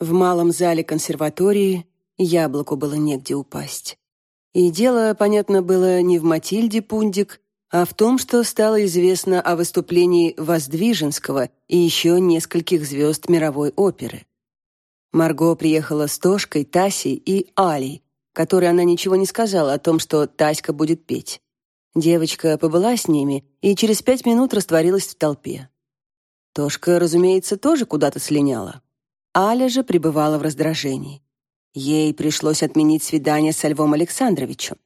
В малом зале консерватории яблоку было негде упасть. И дело, понятно, было не в Матильде Пундик, а в том, что стало известно о выступлении Воздвиженского и еще нескольких звезд мировой оперы. Марго приехала с Тошкой, Тасей и Алей, которой она ничего не сказала о том, что Таська будет петь. Девочка побыла с ними и через пять минут растворилась в толпе. Тошка, разумеется, тоже куда-то слиняла. Аля же пребывала в раздражении. Ей пришлось отменить свидание с Львом Александровичем.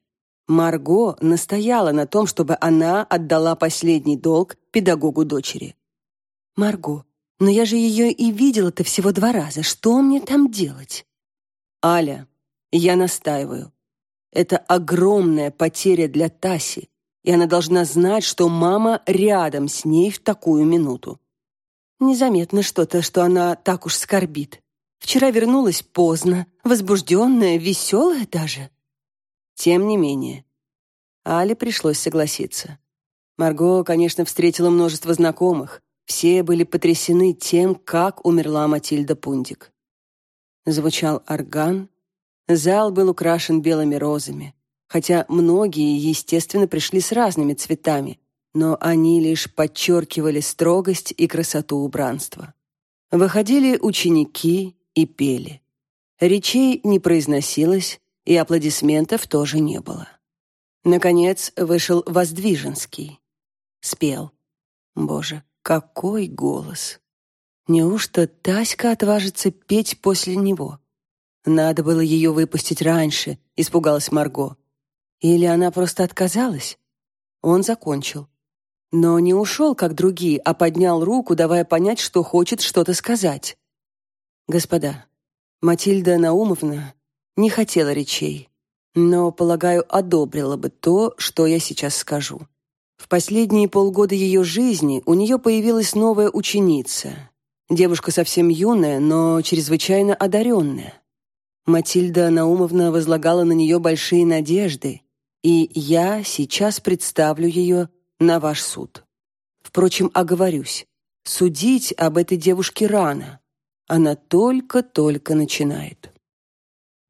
Марго настояла на том, чтобы она отдала последний долг педагогу дочери. «Марго, но я же ее и видела-то всего два раза. Что мне там делать?» «Аля, я настаиваю. Это огромная потеря для Таси, и она должна знать, что мама рядом с ней в такую минуту. Незаметно что-то, что она так уж скорбит. Вчера вернулась поздно, возбужденная, веселая даже. Тем не менее, Але пришлось согласиться. Марго, конечно, встретила множество знакомых. Все были потрясены тем, как умерла Матильда Пундик. Звучал орган, зал был украшен белыми розами, хотя многие, естественно, пришли с разными цветами, но они лишь подчеркивали строгость и красоту убранства. Выходили ученики и пели. Речей не произносилось, и аплодисментов тоже не было. Наконец вышел Воздвиженский. Спел. Боже, какой голос! Неужто Таська отважится петь после него? Надо было ее выпустить раньше, испугалась Марго. Или она просто отказалась? Он закончил но не ушел, как другие, а поднял руку, давая понять, что хочет что-то сказать. Господа, Матильда Наумовна не хотела речей, но, полагаю, одобрила бы то, что я сейчас скажу. В последние полгода ее жизни у нее появилась новая ученица. Девушка совсем юная, но чрезвычайно одаренная. Матильда Наумовна возлагала на нее большие надежды, и я сейчас представлю ее на ваш суд. Впрочем, оговорюсь, судить об этой девушке рано. Она только-только начинает.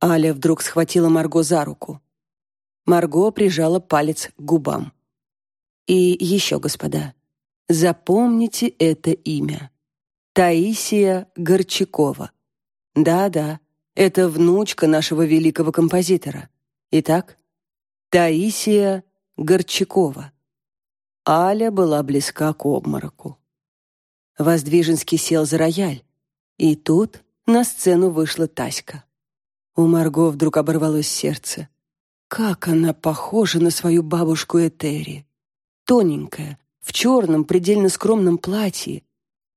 Аля вдруг схватила Марго за руку. Марго прижала палец к губам. И еще, господа, запомните это имя. Таисия Горчакова. Да-да, это внучка нашего великого композитора. Итак, Таисия Горчакова. Аля была близка к обмороку. Воздвиженский сел за рояль, и тут на сцену вышла Таська. У Марго вдруг оборвалось сердце. Как она похожа на свою бабушку Этери. Тоненькая, в черном, предельно скромном платье.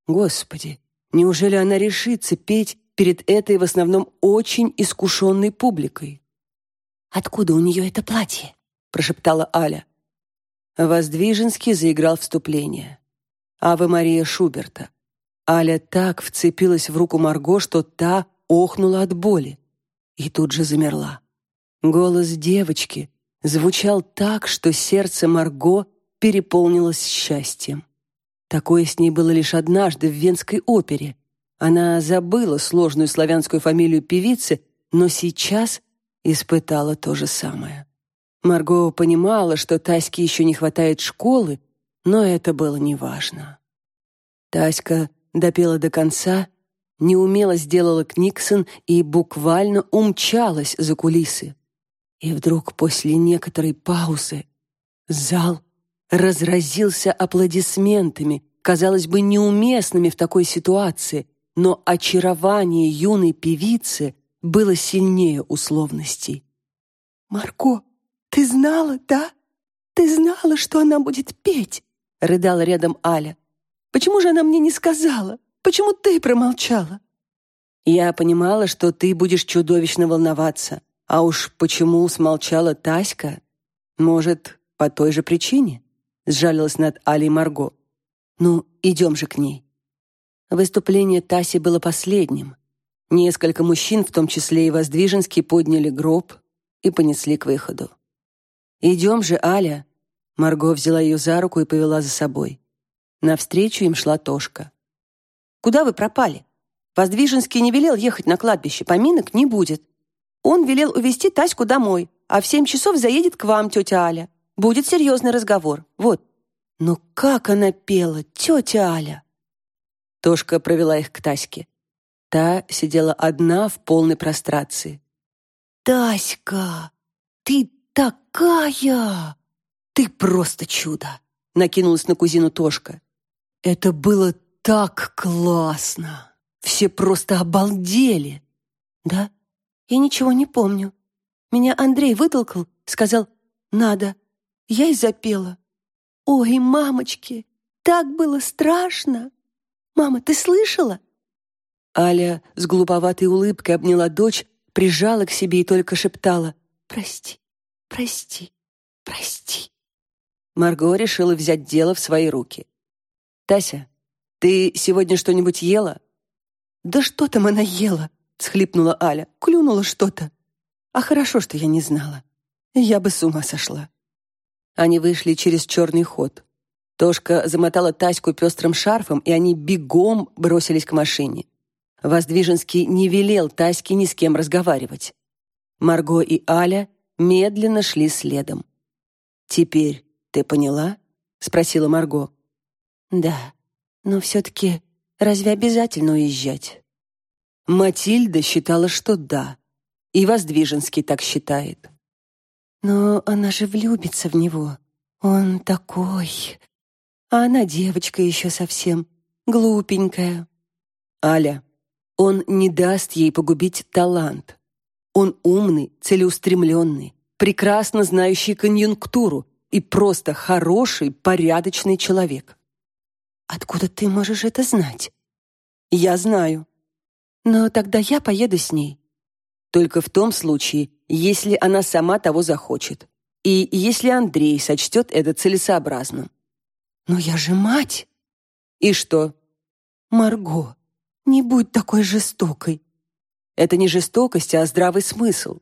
Господи, неужели она решится петь перед этой в основном очень искушенной публикой? «Откуда у нее это платье?» — прошептала Аля. Воздвиженский заиграл вступление. «Аве Мария Шуберта». Аля так вцепилась в руку Марго, что та охнула от боли. И тут же замерла. Голос девочки звучал так, что сердце Марго переполнилось счастьем. Такое с ней было лишь однажды в Венской опере. Она забыла сложную славянскую фамилию певицы, но сейчас испытала то же самое. Марго понимала, что Таське еще не хватает школы, но это было неважно. Таська допела до конца, неумело сделала книксон и буквально умчалась за кулисы. И вдруг после некоторой паузы зал разразился аплодисментами, казалось бы, неуместными в такой ситуации, но очарование юной певицы было сильнее условностей. «Марко!» «Ты знала, да? Ты знала, что она будет петь?» — рыдала рядом Аля. «Почему же она мне не сказала? Почему ты промолчала?» «Я понимала, что ты будешь чудовищно волноваться. А уж почему смолчала Таська? Может, по той же причине?» — сжалилась над Алей Марго. «Ну, идем же к ней». Выступление Таси было последним. Несколько мужчин, в том числе и Воздвиженский, подняли гроб и понесли к выходу. «Идем же, Аля!» Марго взяла ее за руку и повела за собой. Навстречу им шла Тошка. «Куда вы пропали?» Воздвиженский не велел ехать на кладбище, поминок не будет. Он велел увезти Таську домой, а в семь часов заедет к вам тетя Аля. Будет серьезный разговор. Вот. Но как она пела, тетя Аля!» Тошка провела их к Таське. Та сидела одна в полной прострации. «Таська, ты такая! Ты просто чудо!» Накинулась на кузину Тошка. «Это было так классно! Все просто обалдели!» «Да? Я ничего не помню. Меня Андрей вытолкал, сказал «надо». Я и запела. «Ой, мамочки, так было страшно! Мама, ты слышала?» Аля с глуповатой улыбкой обняла дочь, прижала к себе и только шептала «Прости, прости, прости». Марго решила взять дело в свои руки. «Тася, ты сегодня что-нибудь ела?» «Да что там она ела?» — схлипнула Аля. «Клюнула что-то. А хорошо, что я не знала. Я бы с ума сошла». Они вышли через черный ход. Тошка замотала Таську пестрым шарфом, и они бегом бросились к машине. Воздвиженский не велел Таське ни с кем разговаривать. Марго и Аля медленно шли следом. «Теперь ты поняла?» — спросила Марго. «Да, но все-таки разве обязательно уезжать?» Матильда считала, что да, и Воздвиженский так считает. Но она же влюбится в него. Он такой. А она девочка еще совсем, глупенькая. Аля, он не даст ей погубить талант. Он умный, целеустремленный, прекрасно знающий конъюнктуру и просто хороший, порядочный человек. Откуда ты можешь это знать? Я знаю. Но тогда я поеду с ней. Только в том случае, если она сама того захочет. И если Андрей сочтет это целесообразным. Но я же мать. И что? Марго, не будь такой жестокой. Это не жестокость, а здравый смысл.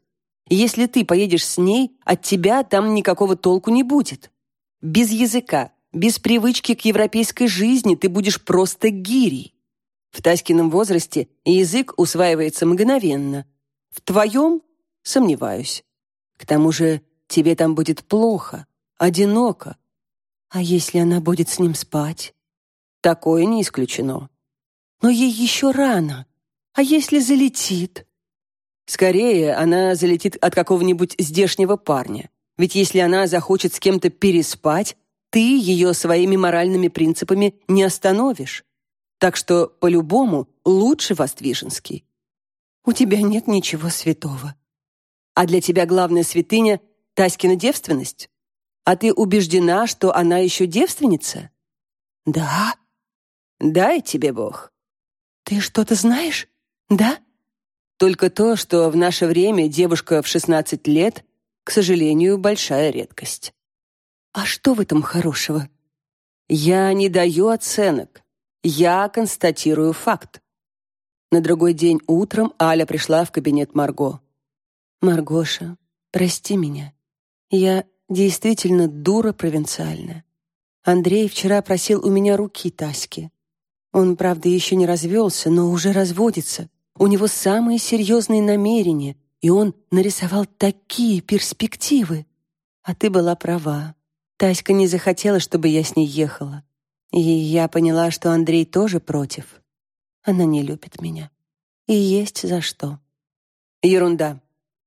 Если ты поедешь с ней, от тебя там никакого толку не будет. Без языка, без привычки к европейской жизни ты будешь просто гирей. В Таськином возрасте язык усваивается мгновенно, в твоем — сомневаюсь. К тому же тебе там будет плохо, одиноко. А если она будет с ним спать? Такое не исключено. Но ей еще рано. А если залетит? Скорее, она залетит от какого-нибудь здешнего парня. Ведь если она захочет с кем-то переспать, ты ее своими моральными принципами не остановишь. Так что, по-любому, лучше Воствиженский. У тебя нет ничего святого. А для тебя главная святыня — Таськина девственность? А ты убеждена, что она еще девственница? Да. Дай тебе Бог. Ты что-то знаешь? Да? Только то, что в наше время девушка в 16 лет, к сожалению, большая редкость. А что в этом хорошего? Я не даю оценок. Я констатирую факт. На другой день утром Аля пришла в кабинет Марго. «Маргоша, прости меня. Я действительно дура провинциальная. Андрей вчера просил у меня руки Таськи. Он, правда, еще не развелся, но уже разводится. У него самые серьезные намерения, и он нарисовал такие перспективы. А ты была права. Таська не захотела, чтобы я с ней ехала. И я поняла, что Андрей тоже против. Она не любит меня. И есть за что. Ерунда.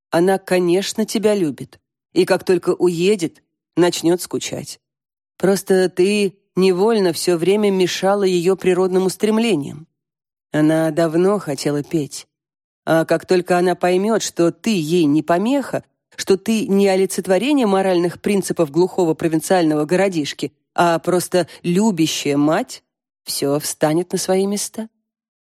Она, конечно, тебя любит. И как только уедет, начнет скучать. Просто ты невольно все время мешала ее природным устремлениям. Она давно хотела петь. А как только она поймет, что ты ей не помеха, что ты не олицетворение моральных принципов глухого провинциального городишки, а просто любящая мать, все встанет на свои места.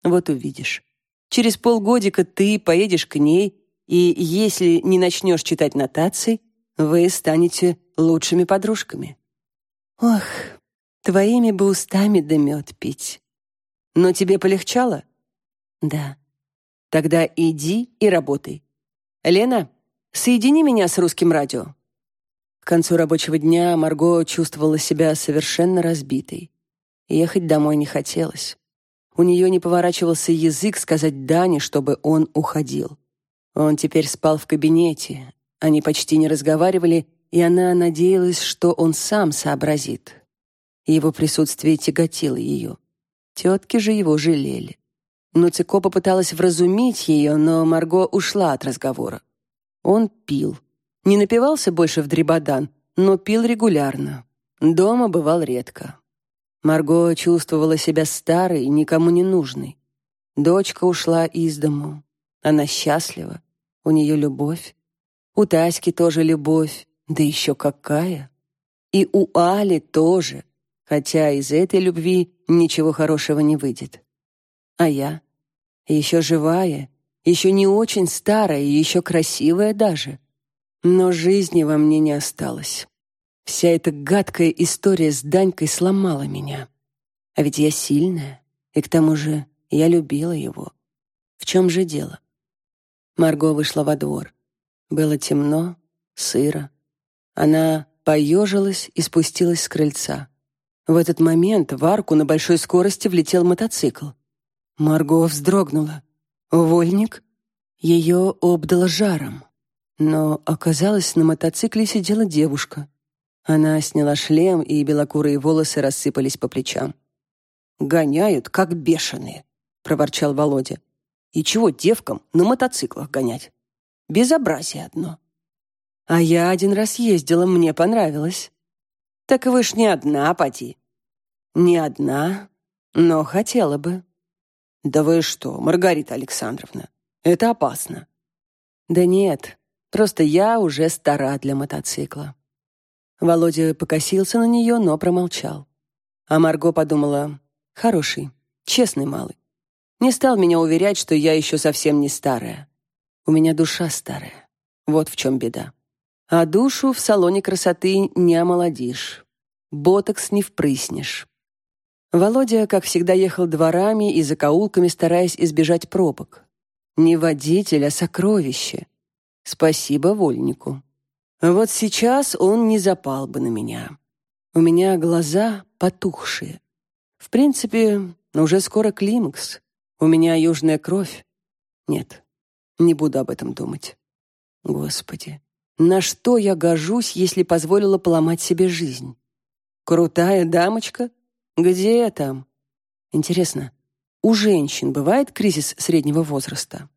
Вот увидишь. Через полгодика ты поедешь к ней, и если не начнешь читать нотации, вы станете лучшими подружками. Ох, твоими бы устами да мед пить. Но тебе полегчало? Да. Тогда иди и работай. Лена, соедини меня с русским радио. К концу рабочего дня Марго чувствовала себя совершенно разбитой. Ехать домой не хотелось. у нее не поворачивался язык сказать Дане, чтобы он уходил. Он теперь спал в кабинете. Они почти не разговаривали, и она надеялась, что он сам сообразит. Его присутствие тяготило ее. Тетки же его жалели. Нуцико попыталась вразумить ее, но Марго ушла от разговора. Он пил. Не напивался больше в дребодан, но пил регулярно. Дома бывал редко. Марго чувствовала себя старой и никому не нужной. Дочка ушла из дому. Она счастлива. У нее любовь. У Таськи тоже любовь. Да еще какая. И у Али тоже. Хотя из этой любви ничего хорошего не выйдет. А я? Еще живая, еще не очень старая еще красивая даже. Но жизни во мне не осталось. Вся эта гадкая история с Данькой сломала меня. А ведь я сильная, и к тому же я любила его. В чем же дело? Марго вышла во двор. Было темно, сыро. Она поежилась и спустилась с крыльца. В этот момент в арку на большой скорости влетел мотоцикл. Марго вздрогнула. Вольник? Ее обдало жаром. Но оказалось, на мотоцикле сидела девушка. Она сняла шлем, и белокурые волосы рассыпались по плечам. «Гоняют, как бешеные», — проворчал Володя. «И чего девкам на мотоциклах гонять? Безобразие одно». «А я один раз ездила, мне понравилось». «Так вы ж не одна, поди». «Не одна, но хотела бы». «Да вы что, Маргарита Александровна, это опасно». «Да нет, просто я уже стара для мотоцикла». Володя покосился на нее, но промолчал. А Марго подумала, хороший, честный малый. Не стал меня уверять, что я еще совсем не старая. У меня душа старая. Вот в чем беда. А душу в салоне красоты не омолодишь. Ботокс не впрыснешь. Володя, как всегда, ехал дворами и закоулками, стараясь избежать пробок. Не водитель, а сокровище. Спасибо вольнику. Вот сейчас он не запал бы на меня. У меня глаза потухшие. В принципе, уже скоро климакс. У меня южная кровь. Нет, не буду об этом думать. Господи, на что я гожусь, если позволила поломать себе жизнь? Крутая дамочка? Где я там? Интересно, у женщин бывает кризис среднего возраста?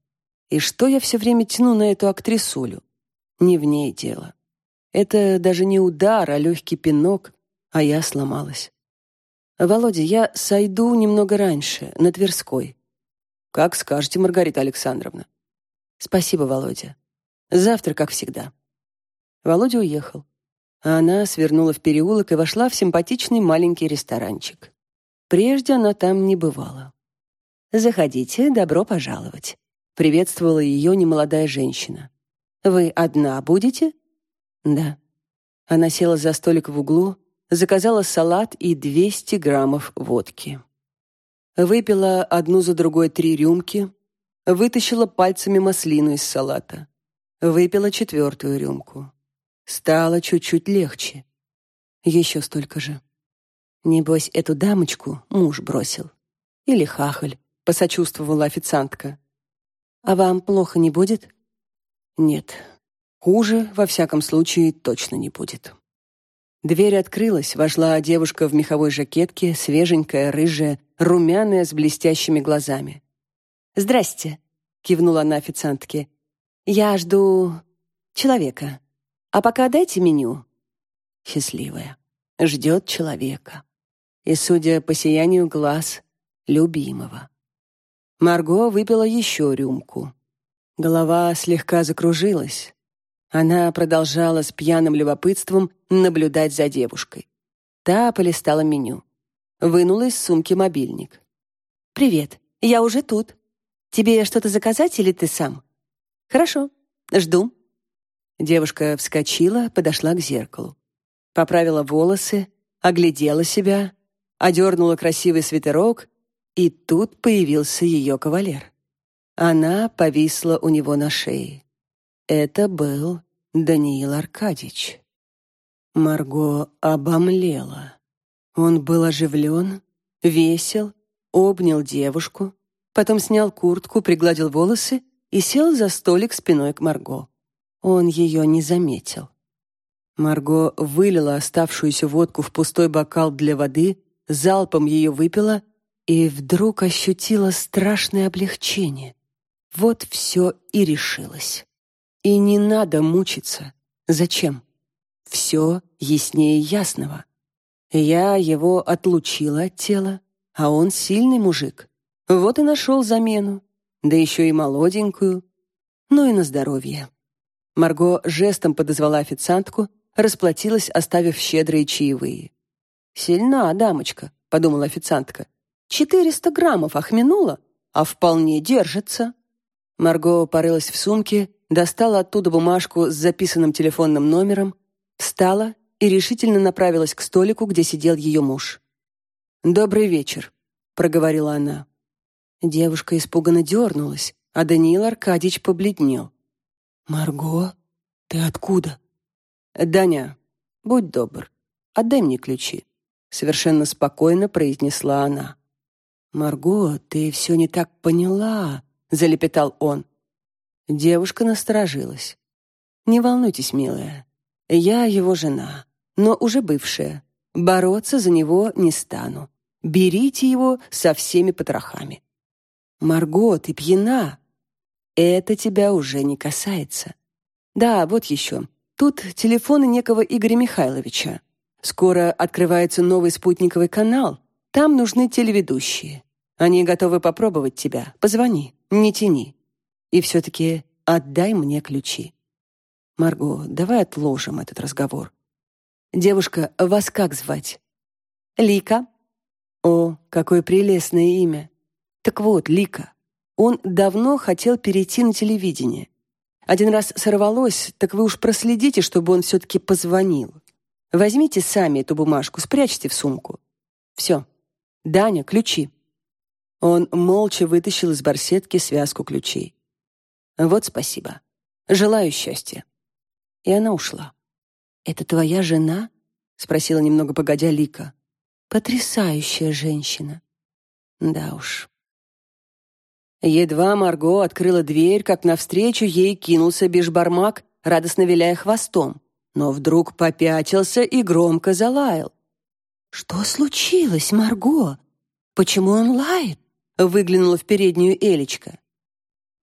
И что я все время тяну на эту актрисулю? Не в ней дело. Это даже не удар, а легкий пинок, а я сломалась. «Володя, я сойду немного раньше, на Тверской». «Как скажете, Маргарита Александровна». «Спасибо, Володя. Завтра, как всегда». Володя уехал, а она свернула в переулок и вошла в симпатичный маленький ресторанчик. Прежде она там не бывала. «Заходите, добро пожаловать», — приветствовала ее немолодая женщина. «Вы одна будете?» «Да». Она села за столик в углу, заказала салат и 200 граммов водки. Выпила одну за другой три рюмки, вытащила пальцами маслину из салата. Выпила четвертую рюмку. Стало чуть-чуть легче. Еще столько же. Небось, эту дамочку муж бросил. Или хахаль, посочувствовала официантка. А вам плохо не будет? Нет, Хуже, во всяком случае, точно не будет. Дверь открылась, вошла девушка в меховой жакетке, свеженькая, рыжая, румяная, с блестящими глазами. «Здрасте», — кивнула она официантке. «Я жду человека. А пока дайте меню». Счастливая. Ждет человека. И, судя по сиянию глаз, любимого. Марго выпила еще рюмку. Голова слегка закружилась. Она продолжала с пьяным любопытством наблюдать за девушкой. Та полистала меню. Вынула из сумки мобильник. «Привет, я уже тут. Тебе что-то заказать или ты сам?» «Хорошо, жду». Девушка вскочила, подошла к зеркалу. Поправила волосы, оглядела себя, одернула красивый свитерок, и тут появился ее кавалер. Она повисла у него на шее. Это был Даниил Аркадьевич. Марго обомлела. Он был оживлен, весел, обнял девушку, потом снял куртку, пригладил волосы и сел за столик спиной к Марго. Он ее не заметил. Марго вылила оставшуюся водку в пустой бокал для воды, залпом ее выпила и вдруг ощутила страшное облегчение. Вот все и решилось. И не надо мучиться. Зачем? Все яснее ясного. Я его отлучила от тела, а он сильный мужик. Вот и нашел замену, да еще и молоденькую. Ну и на здоровье. Марго жестом подозвала официантку, расплатилась, оставив щедрые чаевые. «Сильна дамочка», — подумала официантка. «Четыреста граммов охмянула, а вполне держится». Марго порылась в сумке, достала оттуда бумажку с записанным телефонным номером, встала и решительно направилась к столику, где сидел ее муж. «Добрый вечер», — проговорила она. Девушка испуганно дернулась, а Даниил Аркадьевич побледнел. «Марго, ты откуда?» «Даня, будь добр, отдай мне ключи», — совершенно спокойно произнесла она. «Марго, ты все не так поняла», — залепетал он. Девушка насторожилась. «Не волнуйтесь, милая, я его жена, но уже бывшая. Бороться за него не стану. Берите его со всеми потрохами». «Марго, ты пьяна», это тебя уже не касается. Да, вот еще. Тут телефоны некого Игоря Михайловича. Скоро открывается новый спутниковый канал. Там нужны телеведущие. Они готовы попробовать тебя. Позвони, не тяни. И все-таки отдай мне ключи. Марго, давай отложим этот разговор. Девушка, вас как звать? Лика. О, какое прелестное имя. Так вот, Лика, он давно хотел перейти на телевидение. Один раз сорвалось, так вы уж проследите, чтобы он все-таки позвонил. Возьмите сами эту бумажку, спрячьте в сумку. Все. Даня, ключи. Он молча вытащил из барсетки связку ключей. Вот спасибо. Желаю счастья. И она ушла. Это твоя жена? спросила немного погодя Лика. Потрясающая женщина. Да уж. Едва Марго открыла дверь, как навстречу ей кинулся бешбармак, радостно виляя хвостом, но вдруг попятился и громко залаял. «Что случилось, Марго? Почему он лает?» — выглянула в переднюю Элечка.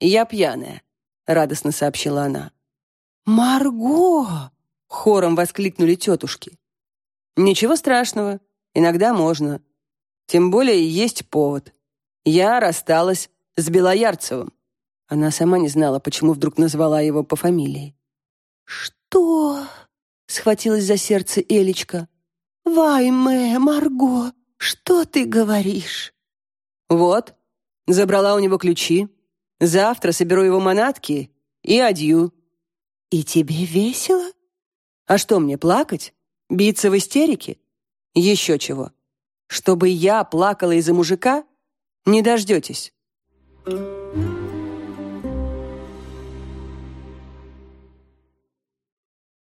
«Я пьяная», — радостно сообщила она. «Марго!» — хором воскликнули тетушки. «Ничего страшного, иногда можно. Тем более есть повод. Я рассталась с Белоярцевым. Она сама не знала, почему вдруг назвала его по фамилии. «Что?» — схватилась за сердце Элечка. «Вайме, Марго, что ты говоришь?» «Вот, забрала у него ключи. Завтра соберу его манатки и адью». «И тебе весело?» «А что мне, плакать? Биться в истерике? Еще чего? Чтобы я плакала из-за мужика? Не дождетесь». Música